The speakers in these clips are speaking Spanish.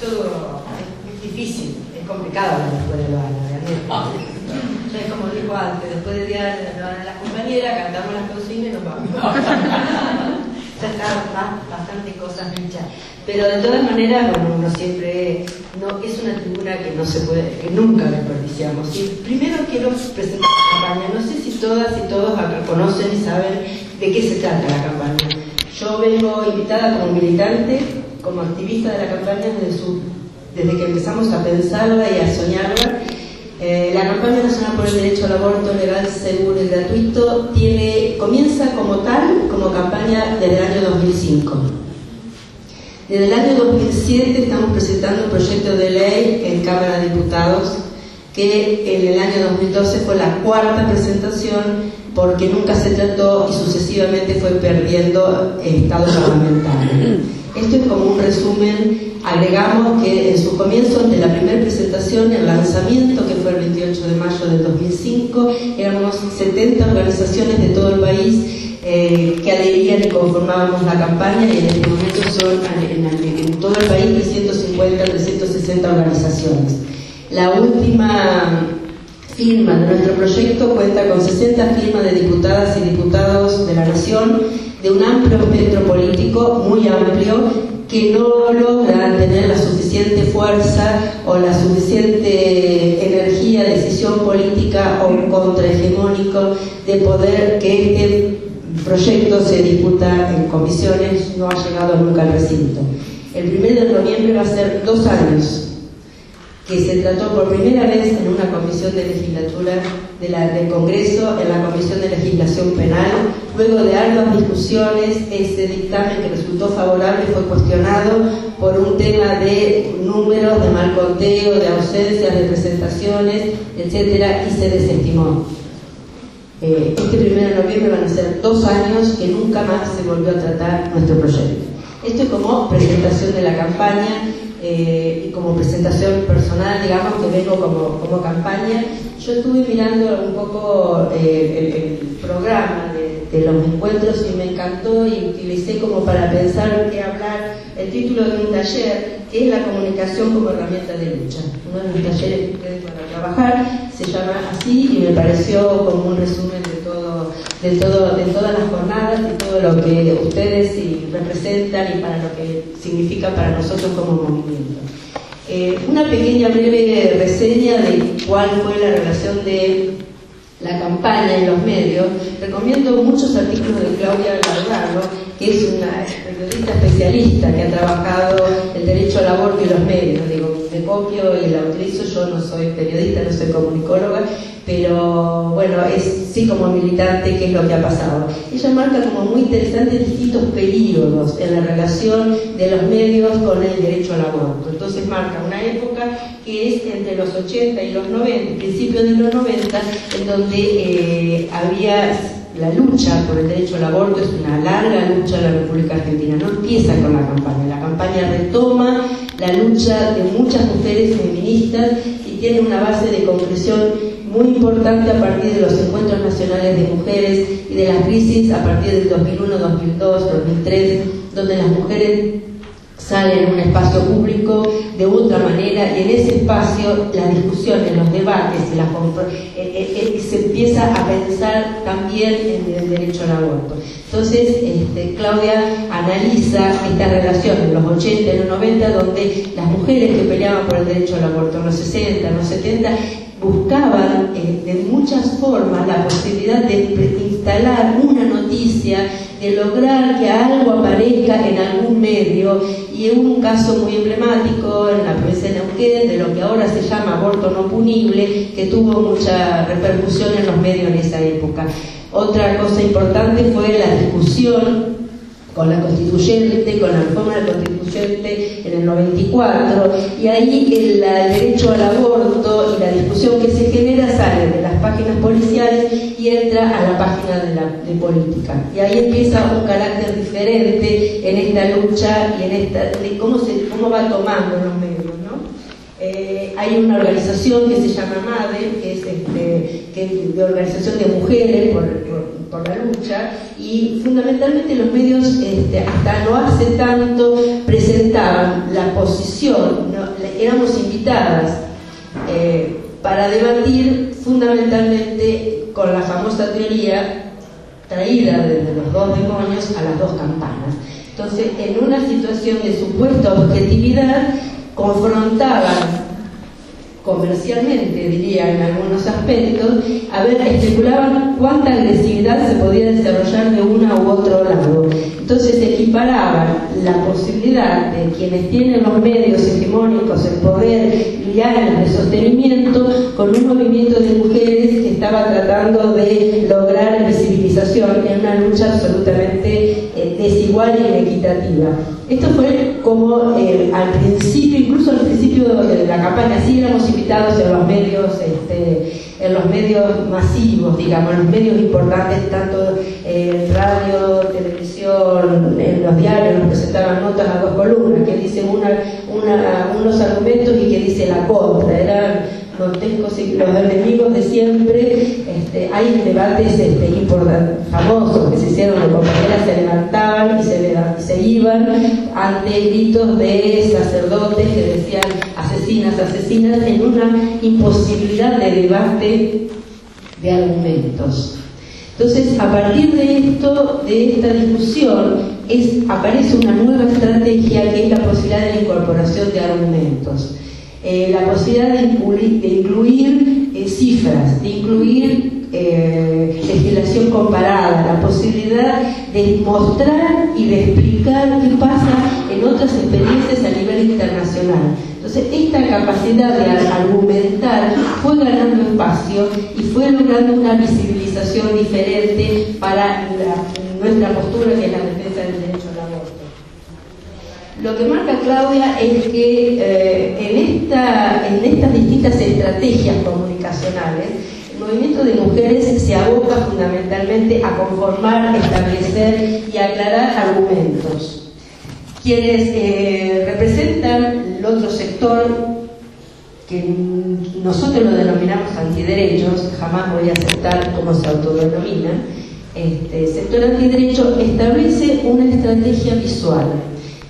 todo es, difícil, es complicado después de lo realmente. Es como dijo antes, después del día de las compañeras, cantamos las cocinas y nos vamos. ya está bastante cosas hechas. Pero de todas maneras, bueno, uno siempre no, es una tribuna que no se puede, que nunca desperdiciamos. Y primero quiero presentar la campaña. No sé si todas y todos conocen y saben de qué se trata la campaña. Yo vengo invitada como militante, como activista de la campaña desde, que empezamos a pensarla y a soñarla. Eh, la campaña nacional por el derecho al aborto legal, seguro y gratuito tiene, comienza como tal, como campaña desde el año 2005. Desde el año 2007 estamos presentando un proyecto de ley en Cámara de Diputados que en el año 2012 fue la cuarta presentación porque nunca se trató y sucesivamente fue perdiendo estado parlamentario. Esto es como un resumen. Agregamos que en su comienzo, de la primera presentación, el lanzamiento, que fue el 28 de mayo del 2005, éramos 70 organizaciones de todo el país eh, que adherían y conformábamos la campaña y en este momento son en, en todo el país 350, 360 organizaciones. La última firma de nuestro proyecto cuenta con 60 firmas de diputadas y diputados de la Nación, de un amplio espectro político, muy amplio, que no logra tener la suficiente fuerza o la suficiente energía, decisión política o contrahegemónico de poder que este proyecto se disputa en comisiones, no ha llegado nunca al recinto. El 1 de noviembre va a ser dos años que se trató por primera vez en una comisión de legislatura de la, del Congreso, en la Comisión de Legislación Penal. Luego de arduas discusiones, ese dictamen que resultó favorable fue cuestionado por un tema de números, de mal conteo, de ausencias, de presentaciones, etcétera, y se desestimó. Eh, este primero de noviembre van a ser dos años que nunca más se volvió a tratar nuestro proyecto. Esto es como presentación de la campaña eh, y como presentación personal, digamos, que vengo como, como campaña, yo estuve mirando un poco eh, el, programa de, de, los encuentros y me encantó y utilicé como para pensar qué hablar el título de un taller, que es la comunicación como herramienta de lucha. Uno de mis talleres que ustedes van a trabajar se llama así y me pareció como un resumen de de todo, de todas las jornadas, de todo lo que ustedes representan y para lo que significa para nosotros como movimiento. Eh, una pequeña breve reseña de cuál fue la relación de la campaña en los medios. Recomiendo muchos artículos de Claudia Gargano, que es una periodista especialista que ha trabajado el derecho al aborto y los medios. Digo, copio y la utilizo, yo no soy periodista, no soy comunicóloga, pero bueno, es sí como militante qué es lo que ha pasado. Ella marca como muy interesante distintos periodos en la relación de los medios con el derecho al aborto. Entonces marca una época que es entre los 80 y los 90, principios de los 90, en donde eh, había la lucha por el derecho al aborto es una larga lucha en la República Argentina, no empieza con la campaña, la campaña retoma la lucha de muchas mujeres feministas y tiene una base de concreción muy importante a partir de los encuentros nacionales de mujeres y de las crisis a partir del 2001, 2002, 2003, donde las mujeres salen en un espacio público de otra manera y en ese espacio la discusión, en los debates y la, eh, eh, eh, se empieza a pensar también en el derecho al aborto. Entonces, este, Claudia analiza esta relación en los 80 y los 90, donde las mujeres que peleaban por el derecho al aborto en los 60, en los 70, buscaban eh, de muchas formas la posibilidad de instalar una noticia, de lograr que algo aparezca en algún medio. Y en un caso muy emblemático en la provincia de Neuquén, de lo que ahora se llama aborto no punible, que tuvo mucha repercusión en los medios en esa época. Otra cosa importante fue la discusión con la constituyente, con la reforma de la constituyente en el 94, y ahí el, derecho al aborto y la discusión que se genera sale de las páginas policiales y entra a la página de, la, de política. Y ahí empieza un carácter diferente en esta lucha y en esta, de cómo, se, cómo va tomando los medios. ¿no? Eh, hay una organización que se llama MADE, que es este, que de organización de mujeres, por por la lucha y fundamentalmente los medios este, hasta no hace tanto presentaban la posición, éramos invitadas eh, para debatir fundamentalmente con la famosa teoría traída desde los dos demonios a las dos campanas. Entonces, en una situación de supuesta objetividad, confrontaban comercialmente, diría en algunos aspectos, a ver, especulaban cuánta agresividad se podía desarrollar de una u otro lado. Entonces equiparaban la posibilidad de quienes tienen los medios hegemónicos, el poder y de sostenimiento, con un movimiento de mujeres que estaba tratando de lograr visibilización en una lucha absolutamente eh, desigual e inequitativa. Esto fue como eh, al principio, incluso al principio de la campaña, sí éramos invitados en los medios, este, en los medios masivos, digamos, en los medios importantes, tanto eh, radio, televisión, en los diarios nos presentaban notas a dos columnas, que dicen unos argumentos y que dice la contra. Eran grotescos y los enemigos de siempre, este, hay debates este, famosos que se hicieron, de compañeras se levantaban y se, y se iban ante gritos de sacerdotes que decían asesinas, en una imposibilidad de debate de argumentos. Entonces, a partir de esto, de esta discusión, aparece una nueva estrategia que es la posibilidad de la incorporación de argumentos. Eh, la posibilidad de incluir, eh, cifras, de incluir eh, legislación comparada, la posibilidad de mostrar y de explicar qué pasa en otras experiencias a nivel internacional. Entonces, esta capacidad de argumentar fue ganando espacio y fue logrando una visibilización diferente para nuestra postura que es la defensa del derecho lo que marca Claudia es que eh, en, esta, en estas distintas estrategias comunicacionales, el movimiento de mujeres se aboca fundamentalmente a conformar, establecer y aclarar argumentos. Quienes eh, representan el otro sector, que nosotros lo denominamos antiderechos, jamás voy a aceptar cómo se autodenomina, este sector antiderecho establece una estrategia visual.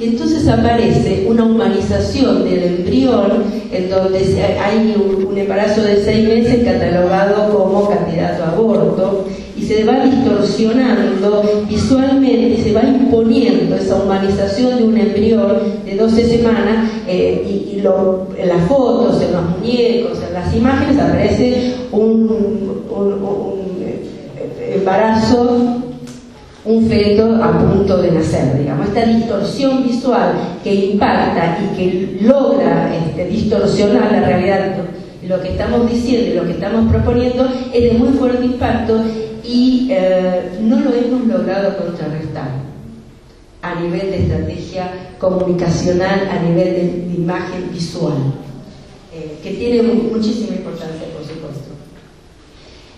Entonces aparece una humanización del embrión, en donde hay un, embarazo de seis meses catalogado como candidato a aborto, y se va distorsionando visualmente, se va imponiendo esa humanización de un embrión de 12 semanas, eh, y, en las fotos, en los muñecos, en las imágenes aparece un eh, embarazo un feto a punto de nacer, digamos. Esta distorsión visual que impacta y que logra este, distorsionar la realidad, lo que estamos diciendo y lo que estamos proponiendo es de muy fuerte impacto y eh, no lo hemos logrado contrarrestar a nivel de estrategia comunicacional, a nivel de, imagen visual, eh, que tiene muchísima importancia.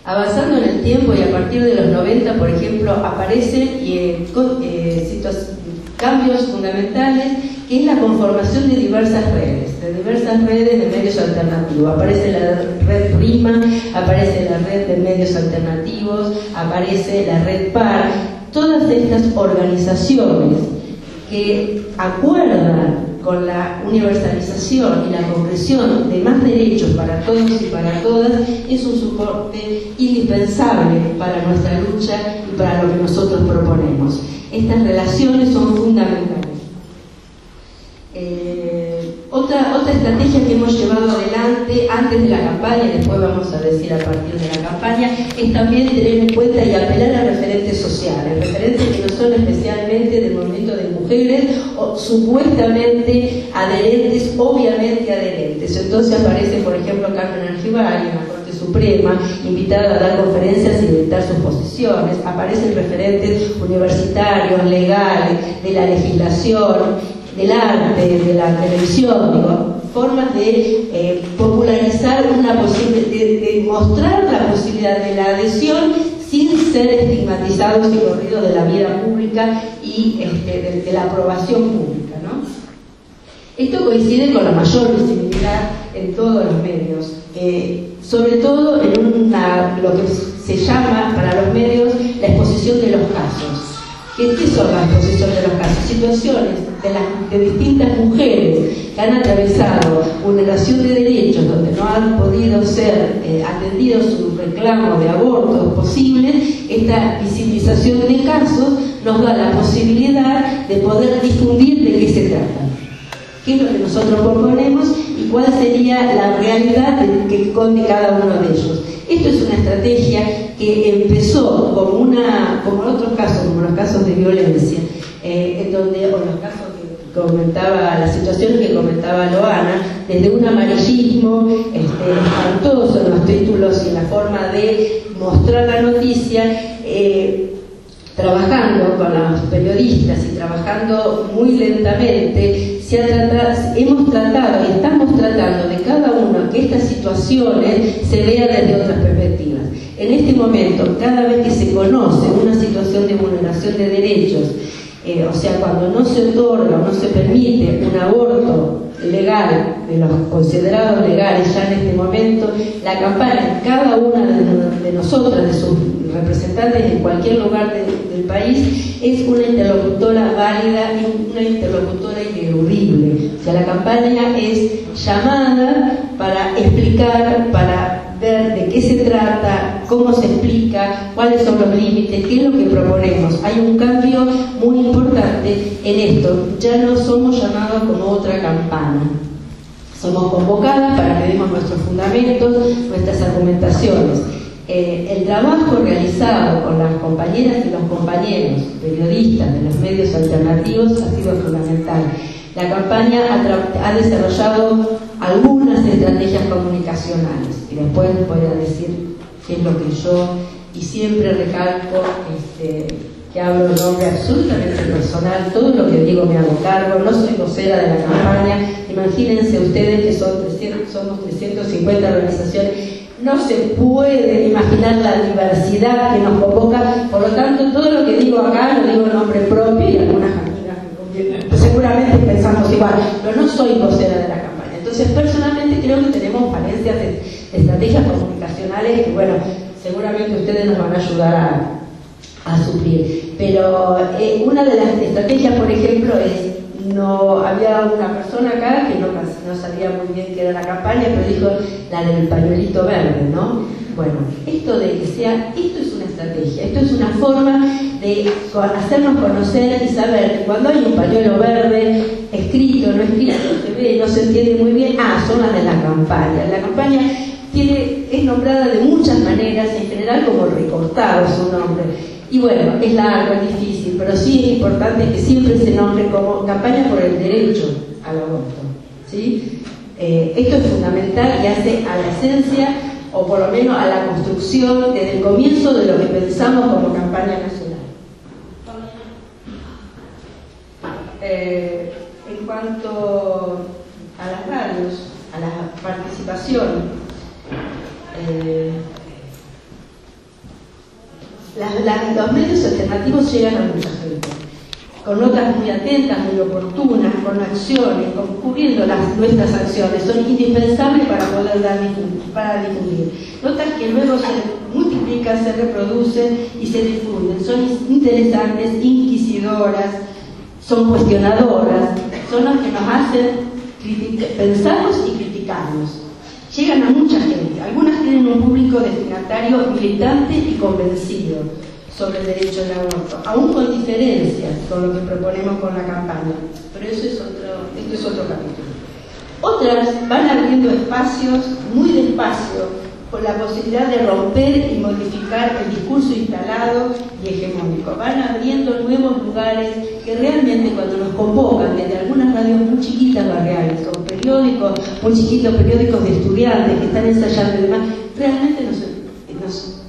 Avanzando en el tiempo y a partir de los 90, por ejemplo, aparecen eh, eh, cambios fundamentales que es la conformación de diversas redes, de diversas redes de medios alternativos. Aparece la red Prima, aparece la red de medios alternativos, aparece la red PAR, todas estas organizaciones que acuerdan con la universalización y la concreción de más derechos para todos y para todas es un soporte indispensable para nuestra lucha y para lo que nosotros proponemos. Estas relaciones son fundamentales. Eh, otra, otra estrategia que hemos llevado adelante antes de la campaña, después vamos a decir a partir de la campaña, es también tener en cuenta y apelar a referentes sociales, referentes que no son especialmente del movimiento de mujeres o supuestamente adherentes, obviamente adherentes. Entonces aparece, por ejemplo, Carmen Argibay en la Corte Suprema, invitada a dar conferencias y dictar sus posiciones. Aparecen referentes universitarios, legales, de la legislación, del arte, de la televisión, digo, formas de eh, popularizar una posibilidad, de, mostrar la posibilidad de la adhesión sin ser estigmatizados y corridos de la vida pública y este, de, la aprobación pública. Esto coincide con la mayor visibilidad en todos los medios, eh, sobre todo en una, lo que se llama para los medios la exposición de los casos. ¿Qué, son la exposición de los casos? Situaciones de, de distintas mujeres que han atravesado vulneración de derechos donde no han podido ser eh, atendidos sus reclamos de aborto posibles, esta visibilización de casos nos da la posibilidad de poder difundir de qué se trata qué es lo que nosotros proponemos y cuál sería la realidad que esconde cada uno de ellos. Esto es una estrategia que empezó como, una, como en otros casos, como los casos de violencia, eh, en donde, o los casos comentaba, las situaciones que comentaba Loana, desde un amarillismo este, espantoso en los títulos y la forma de mostrar la noticia, eh, trabajando con los periodistas y trabajando muy lentamente, se ha hemos tratado y estamos tratando de cada uno que estas situaciones se vean desde otras perspectivas. En este momento, cada vez que se conoce una situación de vulneración de derechos, eh, o sea, cuando no se otorga o no se permite un aborto legal, de los considerados legales ya en este momento, la campaña, cada una de, nosotras, de sus representantes en cualquier lugar del país, es una interlocutora válida y una interlocutora ineludible. O sea, la campaña es llamada para explicar, para ver de qué se trata, cómo se explica, cuáles son los límites, qué es lo que proponemos. Hay un cambio muy importante en esto. Ya no somos llamados como otra campana. Somos convocadas para que demos nuestros fundamentos, nuestras argumentaciones. Eh, el trabajo realizado con las compañeras y los compañeros periodistas de los medios alternativos ha sido fundamental. La campaña ha, desarrollado algunas estrategias comunicacionales y después voy a decir qué es lo que yo, y siempre recalco este, que hablo en nombre absolutamente personal, todo lo que digo me hago cargo, no soy vocera de la campaña, imagínense ustedes que son 300, somos 350 organizaciones, no se puede imaginar la diversidad que nos convoca, por lo tanto todo lo que digo acá lo digo en nombre propio y algunas seguramente pensamos igual, pero no soy vocera de la campaña. Entonces, personalmente creo que tenemos falencias de estrategias que, bueno, seguramente ustedes nos van a ayudar a, a suplir. Pero eh, una de las estrategias, por ejemplo, es no había una persona acá que no, no sabía muy bien qué era la campaña, pero dijo la del pañuelito verde, ¿no? Bueno, esto de que sea, esto es una estrategia, esto es una forma de hacernos conocer y saber que cuando hay un pañuelo verde, escrito, no escrito, se ve, no se entiende muy bien, ah, son las de la campaña. La campaña tiene, es nombrada de muchas maneras, en general como recortado su nombre. Y bueno, es largo, es difícil, pero sí es importante que siempre se nombre como campaña por el derecho al aborto. ¿sí? Eh, esto es fundamental y hace a la esencia, o por lo menos a la construcción desde el comienzo de lo que pensamos como campaña nacional. Eh, en cuanto a las radios, a la participación, eh, los medios alternativos llegan a mucha gente, con notas muy atentas, muy oportunas, con acciones, cubriendo nuestras acciones, son indispensables para poder dar para difundir. Notas que luego se multiplican, se reproducen y se difunden, son interesantes, inquisidoras, son cuestionadoras, son las que nos hacen pensarnos y criticarnos. Llegan a mucha gente, algunas tienen un público destinatario militante y convencido sobre el derecho al aborto, aún con diferencias con lo que proponemos con la campaña, pero eso es otro, esto es otro capítulo. Otras van abriendo espacios muy despacio con la posibilidad de romper y modificar el discurso instalado y hegemónico. Van abriendo nuevos lugares que realmente cuando nos convocan desde algunas radios muy chiquitas barriales o periódicos muy chiquitos, periódicos de estudiantes que están ensayando y demás, realmente nos,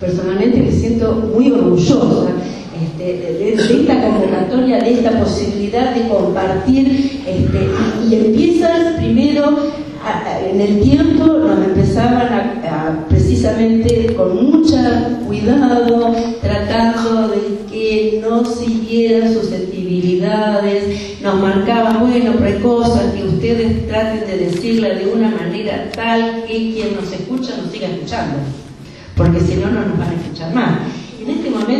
personalmente me siento muy orgullosa este, de, esta convocatoria, de esta posibilidad de compartir este, y, empiezan primero en el tiempo nos empezaban a, precisamente con mucho cuidado, tratando de que no siguieran susceptibilidades, nos marcaban, bueno, pero hay que ustedes traten de decirle de una manera tal que quien nos escucha nos siga escuchando, porque si no, no nos van a escuchar más.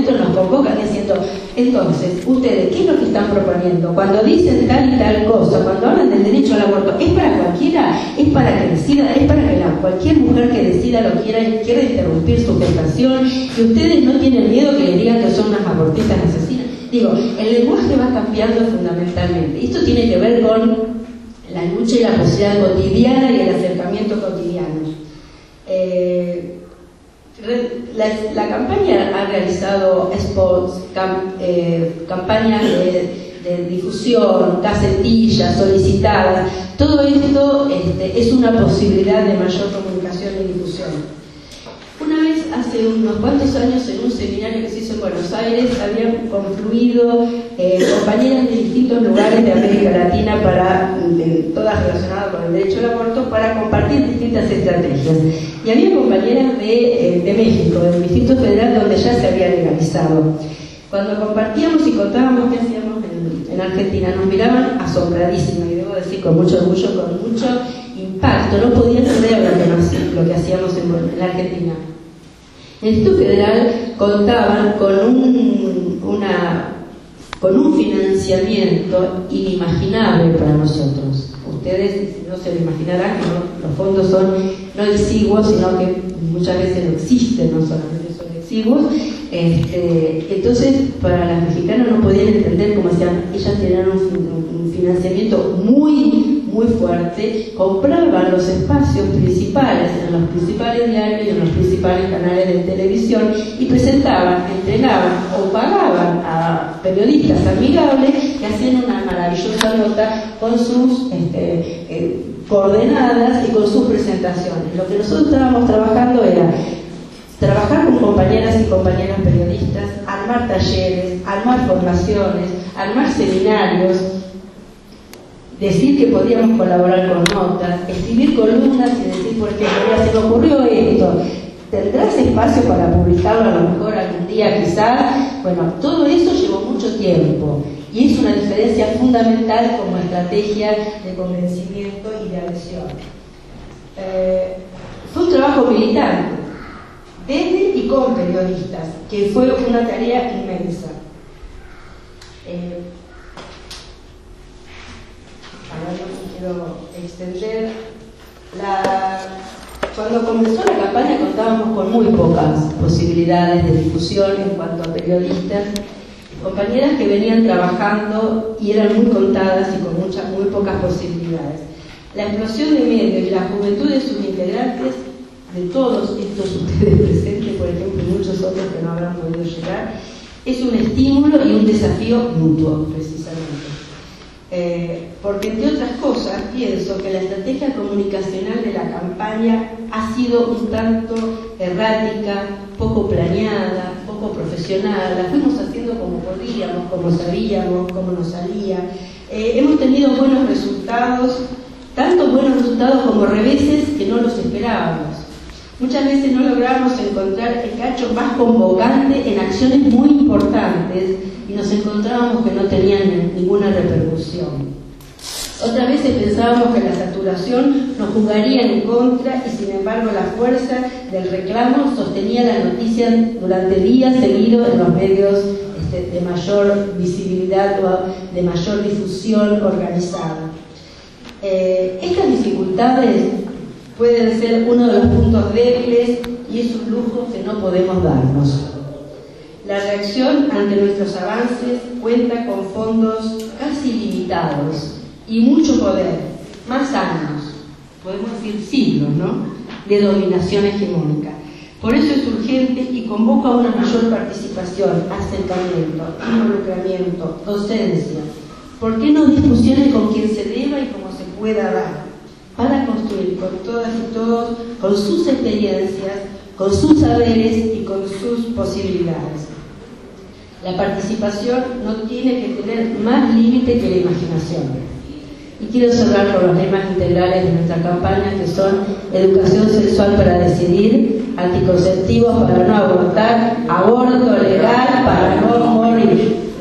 Nos convocan diciendo, entonces, ustedes, ¿qué es lo que están proponiendo? Cuando dicen tal y tal cosa, cuando hablan del derecho al aborto, ¿es para cualquiera? ¿Es para que decida? ¿Es para que la, cualquier mujer que decida lo quiera y quiera interrumpir su gestación? ¿Que ustedes no tienen miedo que le digan que son unas abortistas asesinas? Digo, el lenguaje va cambiando fundamentalmente. Esto tiene que ver con la lucha y la posibilidad cotidiana y el acercamiento cotidiano. Eh, la, campaña ha realizado spots, eh, campañas de, difusión, casetillas solicitadas. Todo esto este, es una posibilidad de mayor comunicación y difusión. Hace unos cuantos años, en un seminario que se hizo en Buenos Aires, habían confluido eh, compañeras de distintos lugares de América Latina, para, todas relacionadas con el derecho al aborto, para compartir distintas estrategias. Y había compañeras de, eh, de México, del Distrito Federal, donde ya se había legalizado. Cuando compartíamos y contábamos qué hacíamos en, en Argentina, nos miraban asombradísimos, y debo decir con mucho orgullo, con mucho impacto, no podían creer lo que, lo que hacíamos en, en Argentina. El Instituto Federal contaban con un, una, con un financiamiento inimaginable para nosotros. Ustedes no se lo imaginarán los fondos son no exiguos, sino que muchas veces no existen, no solamente son Este, entonces, para las mexicanas no podían entender cómo hacían, ellas tenían un financiamiento muy muy fuerte, compraban los espacios principales en los principales diarios y en los principales canales de televisión y presentaban, entrenaban o pagaban a periodistas amigables que hacían una maravillosa nota con sus este, eh, coordenadas y con sus presentaciones. Lo que nosotros estábamos trabajando era trabajar con compañeras y compañeros periodistas, armar talleres, armar formaciones, armar seminarios, decir que podíamos colaborar con notas, escribir columnas y decir, por ejemplo, se me ocurrió esto, ¿tendrás espacio para publicarlo a lo mejor algún día quizás? Bueno, todo eso llevó mucho tiempo y es una diferencia fundamental como estrategia de convencimiento y de adhesión. Eh, fue un trabajo militante, desde y con periodistas, que fue una tarea inmensa. Eh, no quiero extender. cuando comenzó la campaña contábamos con muy pocas posibilidades de difusión en cuanto a periodistas, compañeras que venían trabajando y eran muy contadas y con muchas, muy pocas posibilidades. La explosión de medios y la juventud de sus integrantes, de todos estos ustedes presentes, por ejemplo, y muchos otros que no habrán podido llegar, es un estímulo y un desafío mutuo, precisamente. Eh, porque entre otras cosas pienso que la estrategia comunicacional de la campaña ha sido un tanto errática, poco planeada, poco profesional, la fuimos haciendo como podíamos, como sabíamos, como nos salía. Eh, hemos tenido buenos resultados, tanto buenos resultados como reveses que no los esperábamos. Muchas veces no logramos encontrar el cacho más convocante en acciones muy importantes y nos encontrábamos que no tenían ninguna repercusión. Otras veces pensábamos que la saturación nos jugaría en contra y sin embargo la fuerza del reclamo sostenía la noticia durante días seguidos en los medios este, de mayor visibilidad o de mayor difusión organizada. Eh, estas dificultades pueden ser uno de los puntos débiles y es un lujo que no podemos darnos. La reacción ante nuestros avances cuenta con fondos casi limitados y mucho poder, más años, podemos decir siglos, ¿no?, de dominación hegemónica. Por eso es urgente y convoca a una mayor participación, acercamiento, involucramiento, docencia. ¿Por qué no discusiones con quien se deba y como se pueda dar? Para construir con todas y todos, con sus experiencias, con sus saberes y con sus posibilidades. La participación no tiene que tener más límite que la imaginación. Y quiero cerrar con los temas integrales de nuestra campaña, que son educación sexual para decidir, anticonceptivos para no abortar, aborto legal para no morir.